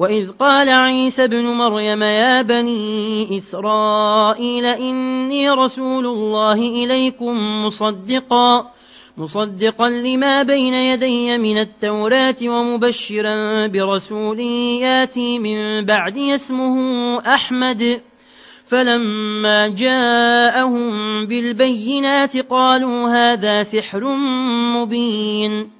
وإذ قال عيسى بن مريم يا بني إسرائيل إني رسول الله إليكم مصدقا مصدقا لما بين يدي من التوراة ومبشرا برسول ياتي من بعد اسمه أحمد. فلما جاءهم بالبينات قالوا هذا سحر مبين.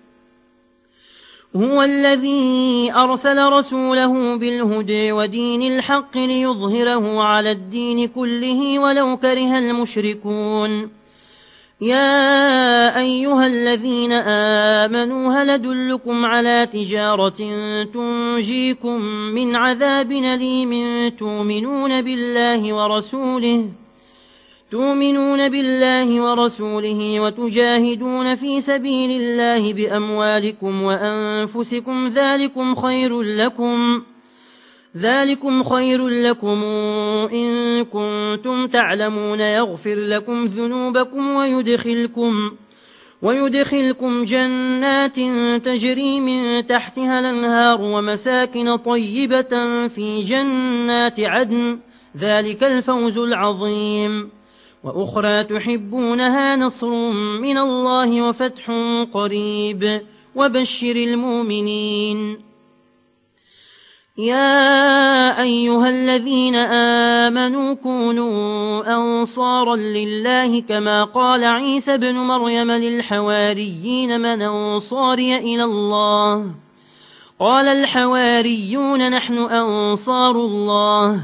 هو الذي أرسل رسوله بالهدى ودين الحق ليظهره على الدين كله ولو كره المشركون. يا أيها الذين آمنوا هل أدلكم على تجارة تنجيكم من عذاب ليم تؤمنون بالله ورسوله؟ تؤمنون بالله ورسوله وتجاهدون في سبيل الله بأموالكم وأنفسكم ذلكم خير لكم ذلكم خير لكم إن كنتم تعلمون يغفر لكم ذنوبكم ويدخلكم ويدخلكم جنات تجري من تحتها الأنهار ومساكن طيبة في جنات عدن. ذلك الفوز العظيم. وأخرى تحبونها نصر من الله وفتح قريب. وبشر المؤمنين. يا أيها الذين آمنوا كونوا أنصارا لله كما قال عيسى بن مريم للحواريين من أنصاري إلى الله. قال الحواريون نحن أنصار الله.